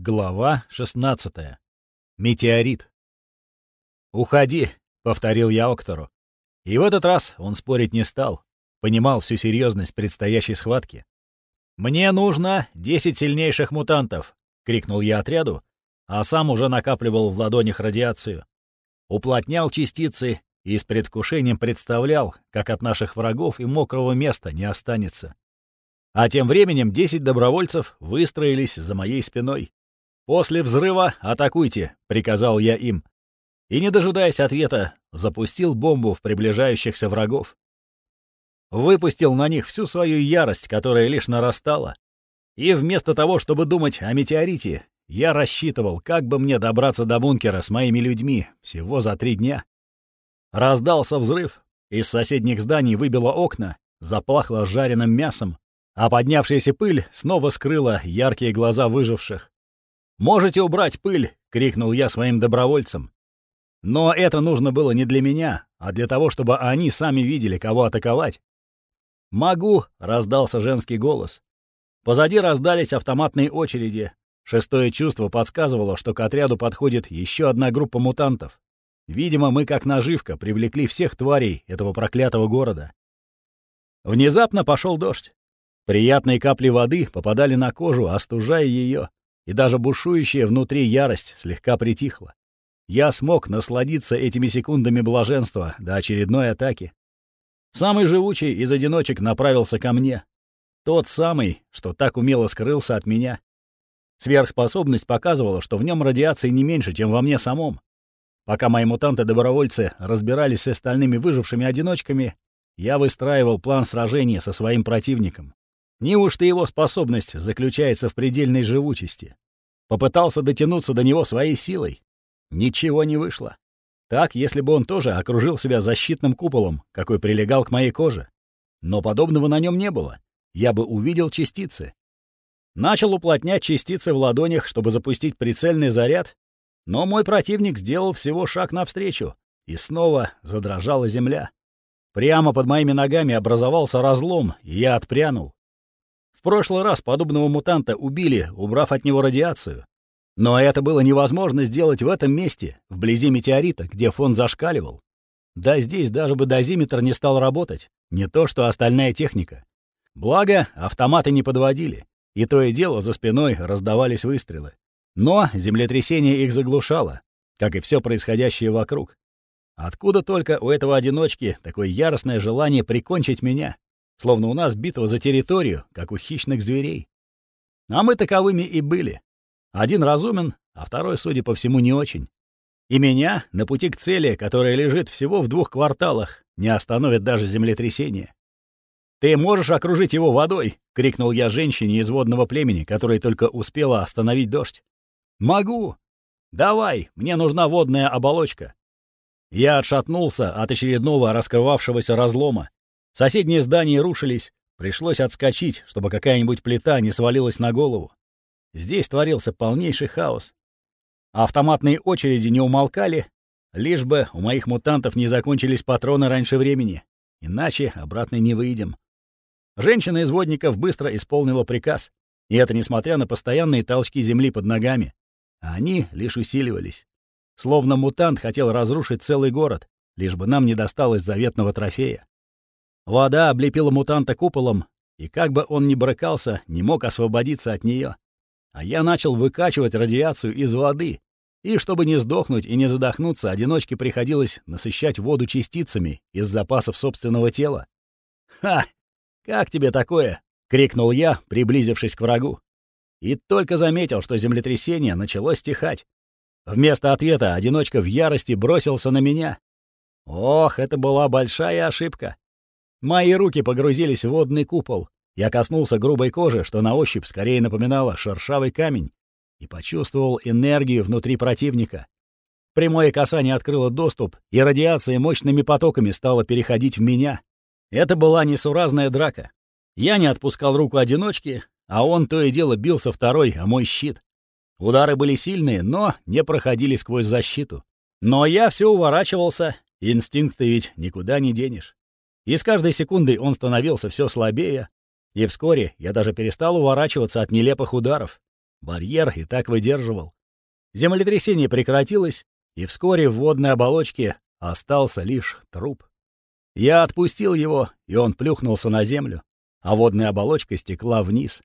Глава 16. Метеорит. «Уходи», — повторил я Октору. И в этот раз он спорить не стал, понимал всю серьезность предстоящей схватки. «Мне нужно десять сильнейших мутантов», — крикнул я отряду, а сам уже накапливал в ладонях радиацию. Уплотнял частицы и с предвкушением представлял, как от наших врагов и мокрого места не останется. А тем временем десять добровольцев выстроились за моей спиной. «После взрыва атакуйте», — приказал я им. И, не дожидаясь ответа, запустил бомбу в приближающихся врагов. Выпустил на них всю свою ярость, которая лишь нарастала. И вместо того, чтобы думать о метеорите, я рассчитывал, как бы мне добраться до бункера с моими людьми всего за три дня. Раздался взрыв, из соседних зданий выбило окна, запахло жареным мясом, а поднявшаяся пыль снова скрыла яркие глаза выживших. «Можете убрать пыль!» — крикнул я своим добровольцам. Но это нужно было не для меня, а для того, чтобы они сами видели, кого атаковать. «Могу!» — раздался женский голос. Позади раздались автоматные очереди. Шестое чувство подсказывало, что к отряду подходит еще одна группа мутантов. Видимо, мы, как наживка, привлекли всех тварей этого проклятого города. Внезапно пошел дождь. Приятные капли воды попадали на кожу, остужая ее и даже бушующая внутри ярость слегка притихла. Я смог насладиться этими секундами блаженства до очередной атаки. Самый живучий из одиночек направился ко мне. Тот самый, что так умело скрылся от меня. Сверхспособность показывала, что в нем радиации не меньше, чем во мне самом. Пока мои мутанты-добровольцы разбирались с остальными выжившими одиночками, я выстраивал план сражения со своим противником. Неужто его способность заключается в предельной живучести? Попытался дотянуться до него своей силой. Ничего не вышло. Так, если бы он тоже окружил себя защитным куполом, какой прилегал к моей коже. Но подобного на нем не было. Я бы увидел частицы. Начал уплотнять частицы в ладонях, чтобы запустить прицельный заряд, но мой противник сделал всего шаг навстречу, и снова задрожала земля. Прямо под моими ногами образовался разлом, и я отпрянул. В прошлый раз подобного мутанта убили, убрав от него радиацию. Но это было невозможно сделать в этом месте, вблизи метеорита, где фон зашкаливал. Да здесь даже бы дозиметр не стал работать, не то что остальная техника. Благо, автоматы не подводили, и то и дело за спиной раздавались выстрелы. Но землетрясение их заглушало, как и все происходящее вокруг. Откуда только у этого одиночки такое яростное желание прикончить меня? Словно у нас битва за территорию, как у хищных зверей. А мы таковыми и были. Один разумен, а второй, судя по всему, не очень. И меня на пути к цели, которая лежит всего в двух кварталах, не остановит даже землетрясение. «Ты можешь окружить его водой!» — крикнул я женщине из водного племени, которая только успела остановить дождь. «Могу! Давай, мне нужна водная оболочка!» Я отшатнулся от очередного раскрывавшегося разлома, Соседние здания рушились, пришлось отскочить, чтобы какая-нибудь плита не свалилась на голову. Здесь творился полнейший хаос. Автоматные очереди не умолкали, лишь бы у моих мутантов не закончились патроны раньше времени, иначе обратно не выйдем. Женщина из водников быстро исполнила приказ, и это несмотря на постоянные толчки земли под ногами. Они лишь усиливались. Словно мутант хотел разрушить целый город, лишь бы нам не досталось заветного трофея. Вода облепила мутанта куполом, и как бы он ни брыкался, не мог освободиться от нее. А я начал выкачивать радиацию из воды, и чтобы не сдохнуть и не задохнуться, одиночке приходилось насыщать воду частицами из запасов собственного тела. «Ха! Как тебе такое?» — крикнул я, приблизившись к врагу. И только заметил, что землетрясение начало стихать. Вместо ответа одиночка в ярости бросился на меня. Ох, это была большая ошибка. Мои руки погрузились в водный купол. Я коснулся грубой кожи, что на ощупь скорее напоминало шершавый камень, и почувствовал энергию внутри противника. Прямое касание открыло доступ, и радиация мощными потоками стала переходить в меня. Это была несуразная драка. Я не отпускал руку одиночки, а он то и дело бился второй, а мой щит. Удары были сильные, но не проходили сквозь защиту. Но я все уворачивался, инстинкты ведь никуда не денешь. И с каждой секундой он становился все слабее, и вскоре я даже перестал уворачиваться от нелепых ударов. Барьер и так выдерживал. Землетрясение прекратилось, и вскоре в водной оболочке остался лишь труп. Я отпустил его, и он плюхнулся на землю, а водная оболочка стекла вниз.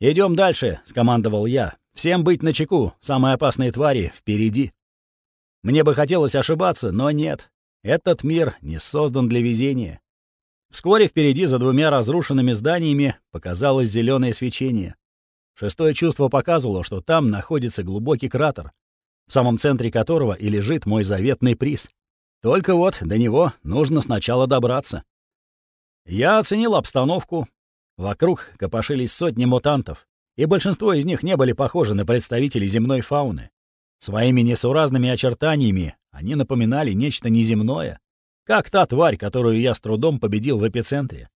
Идем дальше», — скомандовал я. «Всем быть начеку, самые опасные твари впереди». Мне бы хотелось ошибаться, но нет. Этот мир не создан для везения. Вскоре впереди за двумя разрушенными зданиями показалось зеленое свечение. Шестое чувство показывало, что там находится глубокий кратер, в самом центре которого и лежит мой заветный приз. Только вот до него нужно сначала добраться. Я оценил обстановку. Вокруг копошились сотни мутантов, и большинство из них не были похожи на представителей земной фауны. Своими несуразными очертаниями они напоминали нечто неземное, как та тварь, которую я с трудом победил в эпицентре.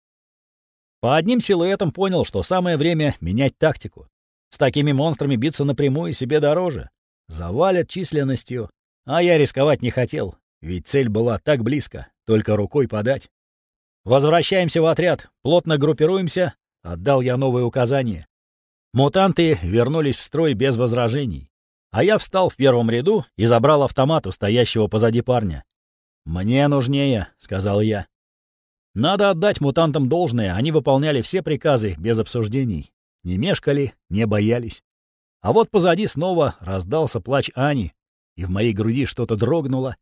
По одним силуэтам понял, что самое время менять тактику. С такими монстрами биться напрямую себе дороже. Завалят численностью. А я рисковать не хотел, ведь цель была так близко, только рукой подать. «Возвращаемся в отряд, плотно группируемся», — отдал я новые указания. Мутанты вернулись в строй без возражений. А я встал в первом ряду и забрал автомат у стоящего позади парня. «Мне нужнее», — сказал я. Надо отдать мутантам должное, они выполняли все приказы без обсуждений. Не мешкали, не боялись. А вот позади снова раздался плач Ани, и в моей груди что-то дрогнуло.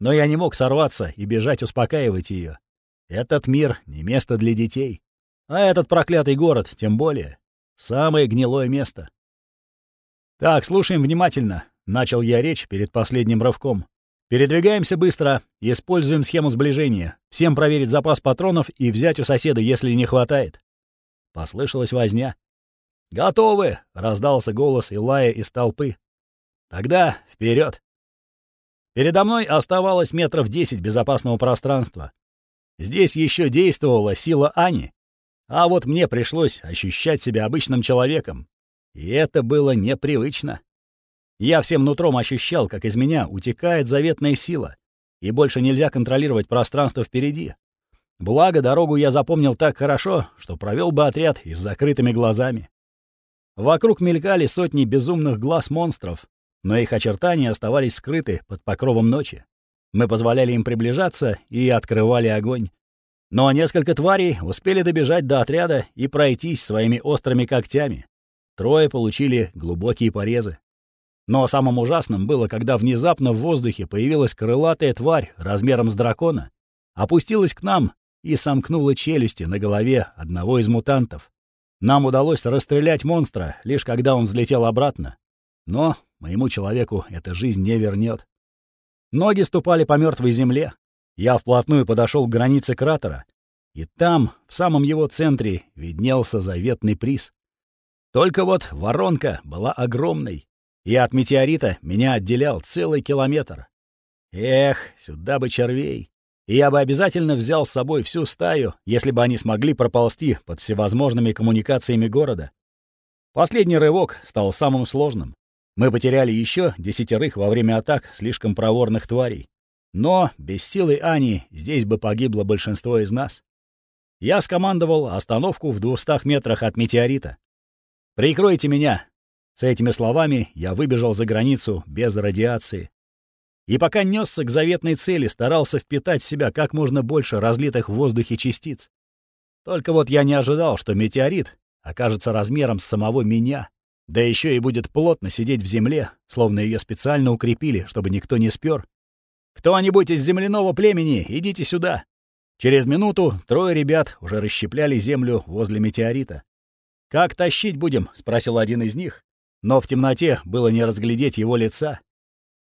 Но я не мог сорваться и бежать успокаивать ее. Этот мир — не место для детей. А этот проклятый город, тем более. Самое гнилое место. «Так, слушаем внимательно», — начал я речь перед последним рывком. «Передвигаемся быстро, используем схему сближения. Всем проверить запас патронов и взять у соседа, если не хватает». Послышалась возня. «Готовы!» — раздался голос Илая из толпы. «Тогда вперед. Передо мной оставалось метров десять безопасного пространства. Здесь еще действовала сила Ани, а вот мне пришлось ощущать себя обычным человеком. И это было непривычно. Я всем нутром ощущал, как из меня утекает заветная сила, и больше нельзя контролировать пространство впереди. Благо, дорогу я запомнил так хорошо, что провел бы отряд и с закрытыми глазами. Вокруг мелькали сотни безумных глаз монстров, но их очертания оставались скрыты под покровом ночи. Мы позволяли им приближаться и открывали огонь. Но несколько тварей успели добежать до отряда и пройтись своими острыми когтями. Трое получили глубокие порезы. Но самым ужасным было, когда внезапно в воздухе появилась крылатая тварь размером с дракона, опустилась к нам и сомкнула челюсти на голове одного из мутантов. Нам удалось расстрелять монстра, лишь когда он взлетел обратно. Но моему человеку эта жизнь не вернет. Ноги ступали по мертвой земле. Я вплотную подошел к границе кратера, и там, в самом его центре, виднелся заветный приз. Только вот воронка была огромной, и от метеорита меня отделял целый километр. Эх, сюда бы червей. И я бы обязательно взял с собой всю стаю, если бы они смогли проползти под всевозможными коммуникациями города. Последний рывок стал самым сложным. Мы потеряли еще десятерых во время атак слишком проворных тварей. Но без силы Ани здесь бы погибло большинство из нас. Я скомандовал остановку в двухстах метрах от метеорита. «Прикройте меня!» С этими словами я выбежал за границу без радиации. И пока несся к заветной цели, старался впитать в себя как можно больше разлитых в воздухе частиц. Только вот я не ожидал, что метеорит окажется размером с самого меня, да еще и будет плотно сидеть в земле, словно ее специально укрепили, чтобы никто не спер. «Кто-нибудь из земляного племени, идите сюда!» Через минуту трое ребят уже расщепляли землю возле метеорита. «Как тащить будем?» — спросил один из них. Но в темноте было не разглядеть его лица.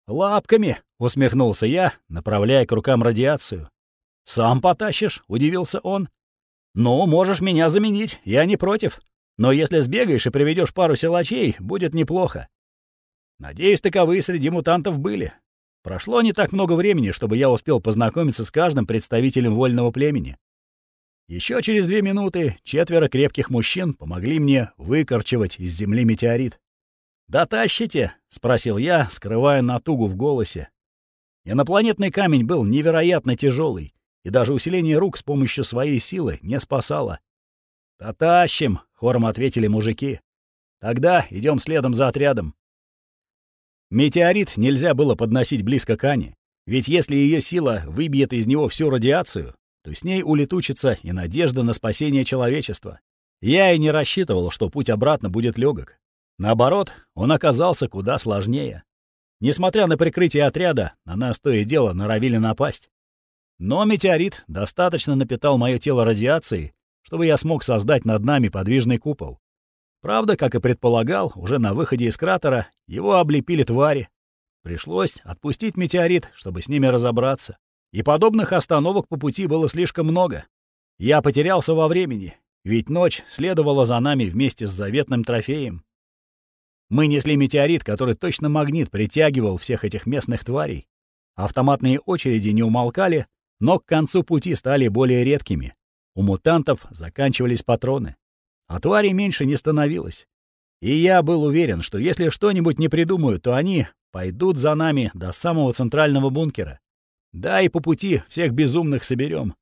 «Лапками!» — усмехнулся я, направляя к рукам радиацию. «Сам потащишь?» — удивился он. «Ну, можешь меня заменить, я не против. Но если сбегаешь и приведешь пару силачей, будет неплохо. Надеюсь, таковые среди мутантов были. Прошло не так много времени, чтобы я успел познакомиться с каждым представителем вольного племени. Еще через две минуты четверо крепких мужчин помогли мне выкорчевать из земли метеорит. «Дотащите?» — спросил я, скрывая натугу в голосе. Инопланетный камень был невероятно тяжелый, и даже усиление рук с помощью своей силы не спасало. «Дотащим!» — хором ответили мужики. Тогда идем следом за отрядом. Метеорит нельзя было подносить близко к Ане, ведь если ее сила выбьет из него всю радиацию, то с ней улетучится и надежда на спасение человечества. Я и не рассчитывал, что путь обратно будет легок. Наоборот, он оказался куда сложнее. Несмотря на прикрытие отряда, на нас то и дело норовили напасть. Но метеорит достаточно напитал мое тело радиацией, чтобы я смог создать над нами подвижный купол. Правда, как и предполагал, уже на выходе из кратера его облепили твари. Пришлось отпустить метеорит, чтобы с ними разобраться. И подобных остановок по пути было слишком много. Я потерялся во времени, ведь ночь следовала за нами вместе с заветным трофеем. Мы несли метеорит, который точно магнит притягивал всех этих местных тварей. Автоматные очереди не умолкали, но к концу пути стали более редкими. У мутантов заканчивались патроны а тварей меньше не становилось. И я был уверен, что если что-нибудь не придумаю, то они пойдут за нами до самого центрального бункера. Да и по пути всех безумных соберем.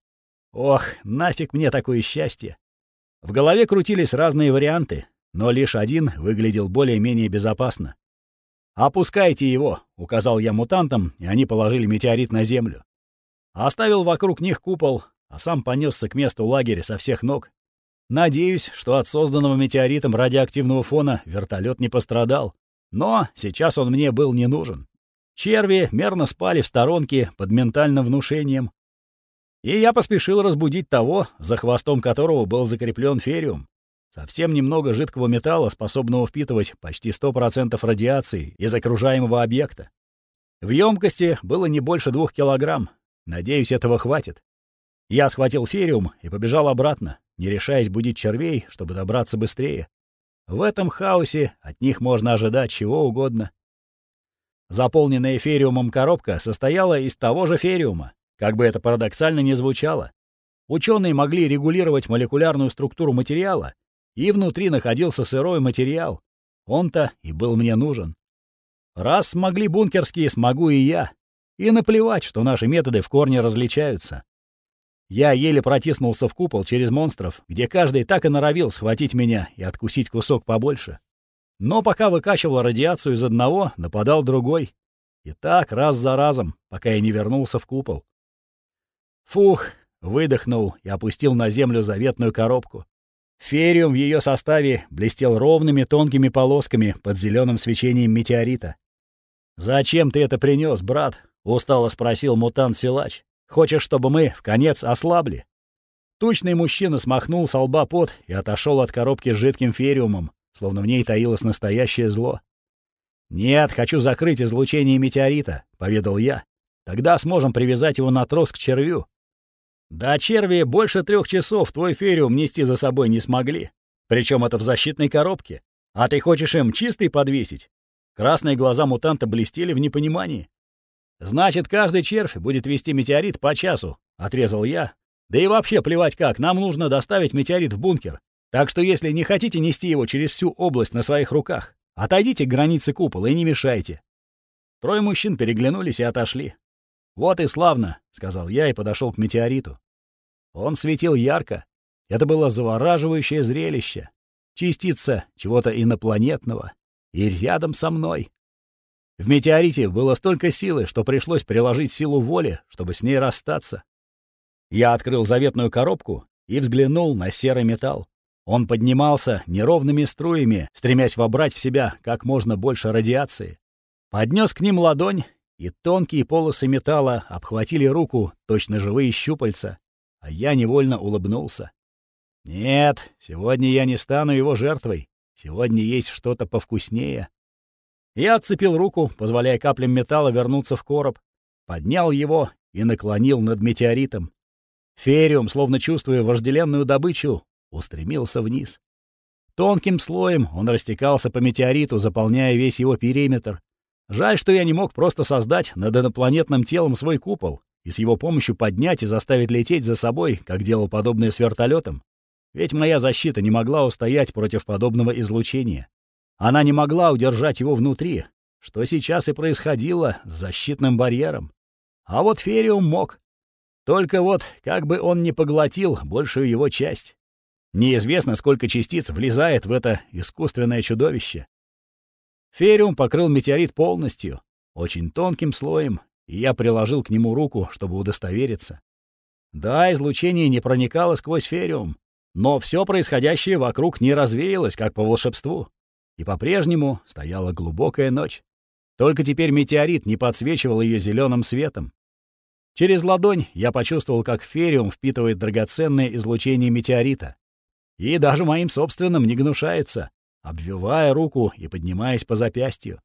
Ох, нафиг мне такое счастье. В голове крутились разные варианты, но лишь один выглядел более-менее безопасно. «Опускайте его», — указал я мутантам, и они положили метеорит на землю. Оставил вокруг них купол, а сам понесся к месту лагеря со всех ног, Надеюсь, что от созданного метеоритом радиоактивного фона вертолет не пострадал. Но сейчас он мне был не нужен. Черви мерно спали в сторонке под ментальным внушением. И я поспешил разбудить того, за хвостом которого был закреплен фериум. Совсем немного жидкого металла, способного впитывать почти 100% радиации из окружаемого объекта. В емкости было не больше двух килограмм. Надеюсь, этого хватит. Я схватил фериум и побежал обратно, не решаясь будить червей, чтобы добраться быстрее. В этом хаосе от них можно ожидать чего угодно. Заполненная фериумом коробка состояла из того же фериума, как бы это парадоксально ни звучало. Ученые могли регулировать молекулярную структуру материала, и внутри находился сырой материал. Он-то и был мне нужен. Раз смогли бункерские, смогу и я. И наплевать, что наши методы в корне различаются. Я еле протиснулся в купол через монстров, где каждый так и норовил схватить меня и откусить кусок побольше. Но пока выкачивал радиацию из одного, нападал другой. И так раз за разом, пока я не вернулся в купол. Фух, выдохнул и опустил на землю заветную коробку. Фериум в ее составе блестел ровными тонкими полосками под зеленым свечением метеорита. «Зачем ты это принес, брат?» — устало спросил мутант-силач. Хочешь, чтобы мы в конец ослабли?» Тучный мужчина смахнул с лба пот и отошел от коробки с жидким фериумом, словно в ней таилось настоящее зло. «Нет, хочу закрыть излучение метеорита», — поведал я. «Тогда сможем привязать его на трос к червю». «Да черви больше трех часов твой фериум нести за собой не смогли. Причем это в защитной коробке. А ты хочешь им чистый подвесить?» Красные глаза мутанта блестели в непонимании. «Значит, каждый червь будет вести метеорит по часу», — отрезал я. «Да и вообще плевать как, нам нужно доставить метеорит в бункер. Так что если не хотите нести его через всю область на своих руках, отойдите к границе купола и не мешайте». Трое мужчин переглянулись и отошли. «Вот и славно», — сказал я и подошел к метеориту. Он светил ярко. Это было завораживающее зрелище. Частица чего-то инопланетного. И рядом со мной. В метеорите было столько силы, что пришлось приложить силу воли, чтобы с ней расстаться. Я открыл заветную коробку и взглянул на серый металл. Он поднимался неровными струями, стремясь вобрать в себя как можно больше радиации. Поднес к ним ладонь, и тонкие полосы металла обхватили руку, точно живые щупальца, а я невольно улыбнулся. Нет, сегодня я не стану его жертвой. Сегодня есть что-то повкуснее. Я отцепил руку, позволяя каплям металла вернуться в короб, поднял его и наклонил над метеоритом. Фериум, словно чувствуя вожделенную добычу, устремился вниз. Тонким слоем он растекался по метеориту, заполняя весь его периметр. Жаль, что я не мог просто создать над инопланетным телом свой купол и с его помощью поднять и заставить лететь за собой, как делал подобное с вертолетом. Ведь моя защита не могла устоять против подобного излучения. Она не могла удержать его внутри, что сейчас и происходило с защитным барьером. А вот Фериум мог. Только вот как бы он не поглотил большую его часть. Неизвестно, сколько частиц влезает в это искусственное чудовище. Фериум покрыл метеорит полностью, очень тонким слоем, и я приложил к нему руку, чтобы удостовериться. Да, излучение не проникало сквозь фериум, но все происходящее вокруг не развеялось, как по волшебству. И по-прежнему стояла глубокая ночь. Только теперь метеорит не подсвечивал ее зеленым светом. Через ладонь я почувствовал, как фериум впитывает драгоценное излучение метеорита. И даже моим собственным не гнушается, обвивая руку и поднимаясь по запястью.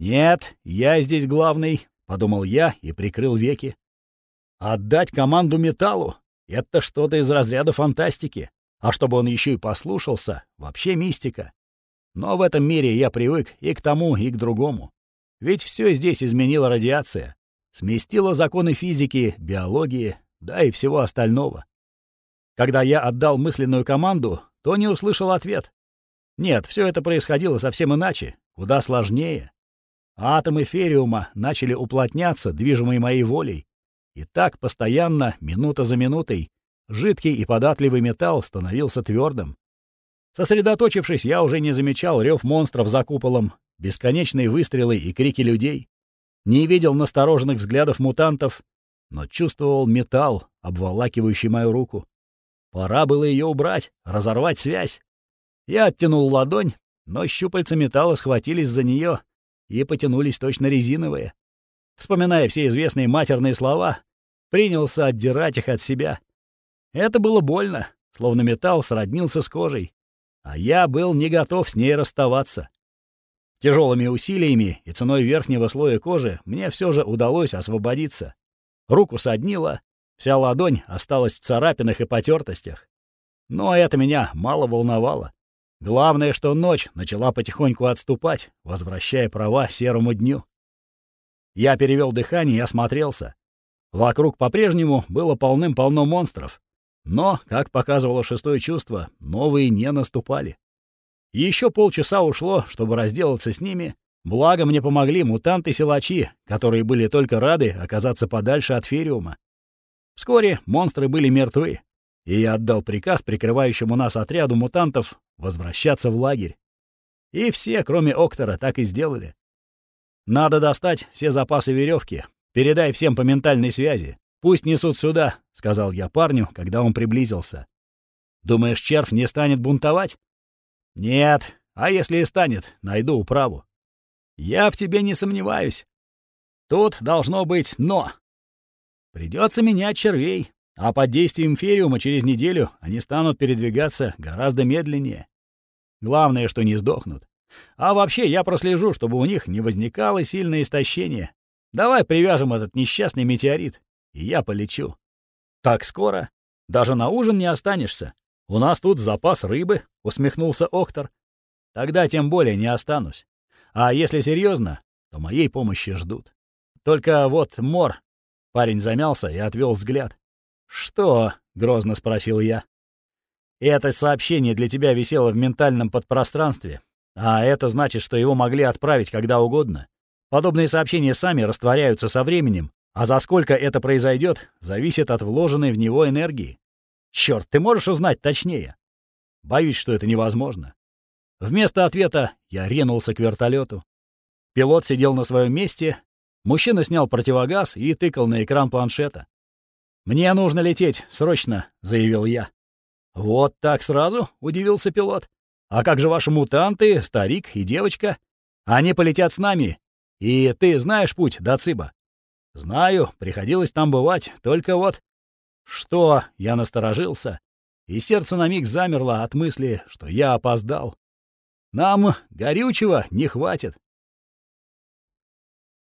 «Нет, я здесь главный», — подумал я и прикрыл веки. «Отдать команду металлу — это что-то из разряда фантастики. А чтобы он еще и послушался, вообще мистика. Но в этом мире я привык и к тому, и к другому. Ведь все здесь изменила радиация. Сместила законы физики, биологии, да и всего остального. Когда я отдал мысленную команду, то не услышал ответ. Нет, все это происходило совсем иначе, куда сложнее. Атомы фериума начали уплотняться, движимые моей волей. И так постоянно, минута за минутой, жидкий и податливый металл становился твердым. Сосредоточившись, я уже не замечал рев монстров за куполом, бесконечные выстрелы и крики людей. Не видел настороженных взглядов мутантов, но чувствовал металл, обволакивающий мою руку. Пора было ее убрать, разорвать связь. Я оттянул ладонь, но щупальца металла схватились за нее и потянулись точно резиновые. Вспоминая все известные матерные слова, принялся отдирать их от себя. Это было больно, словно металл сроднился с кожей. А я был не готов с ней расставаться. Тяжелыми усилиями и ценой верхнего слоя кожи мне все же удалось освободиться. Руку соднило, вся ладонь осталась в царапинах и потертостях. Но это меня мало волновало. Главное, что ночь начала потихоньку отступать, возвращая права серому дню. Я перевел дыхание и осмотрелся. Вокруг по-прежнему было полным-полно монстров. Но, как показывало шестое чувство, новые не наступали. Еще полчаса ушло, чтобы разделаться с ними, благо мне помогли мутанты-силачи, которые были только рады оказаться подальше от Фериума. Вскоре монстры были мертвы, и я отдал приказ прикрывающему нас отряду мутантов возвращаться в лагерь. И все, кроме Октора, так и сделали. Надо достать все запасы веревки. Передай всем по ментальной связи. Пусть несут сюда, — сказал я парню, когда он приблизился. Думаешь, червь не станет бунтовать? Нет, а если и станет, найду управу. Я в тебе не сомневаюсь. Тут должно быть «но». Придется менять червей, а под действием фериума через неделю они станут передвигаться гораздо медленнее. Главное, что не сдохнут. А вообще, я прослежу, чтобы у них не возникало сильное истощение. Давай привяжем этот несчастный метеорит, и я полечу. Так скоро? Даже на ужин не останешься. У нас тут запас рыбы, — усмехнулся Октор. Тогда тем более не останусь. А если серьезно, то моей помощи ждут. Только вот Мор... Парень замялся и отвел взгляд. «Что?» — грозно спросил я. «Это сообщение для тебя висело в ментальном подпространстве, а это значит, что его могли отправить когда угодно. Подобные сообщения сами растворяются со временем, а за сколько это произойдет, зависит от вложенной в него энергии. Черт, ты можешь узнать точнее? Боюсь, что это невозможно. Вместо ответа я ринулся к вертолету. Пилот сидел на своем месте, мужчина снял противогаз и тыкал на экран планшета. «Мне нужно лететь, срочно», — заявил я. «Вот так сразу?» — удивился пилот. «А как же ваши мутанты, старик и девочка? Они полетят с нами. И ты знаешь путь до Циба?» «Знаю, приходилось там бывать, только вот...» «Что?» — я насторожился, и сердце на миг замерло от мысли, что я опоздал. «Нам горючего не хватит».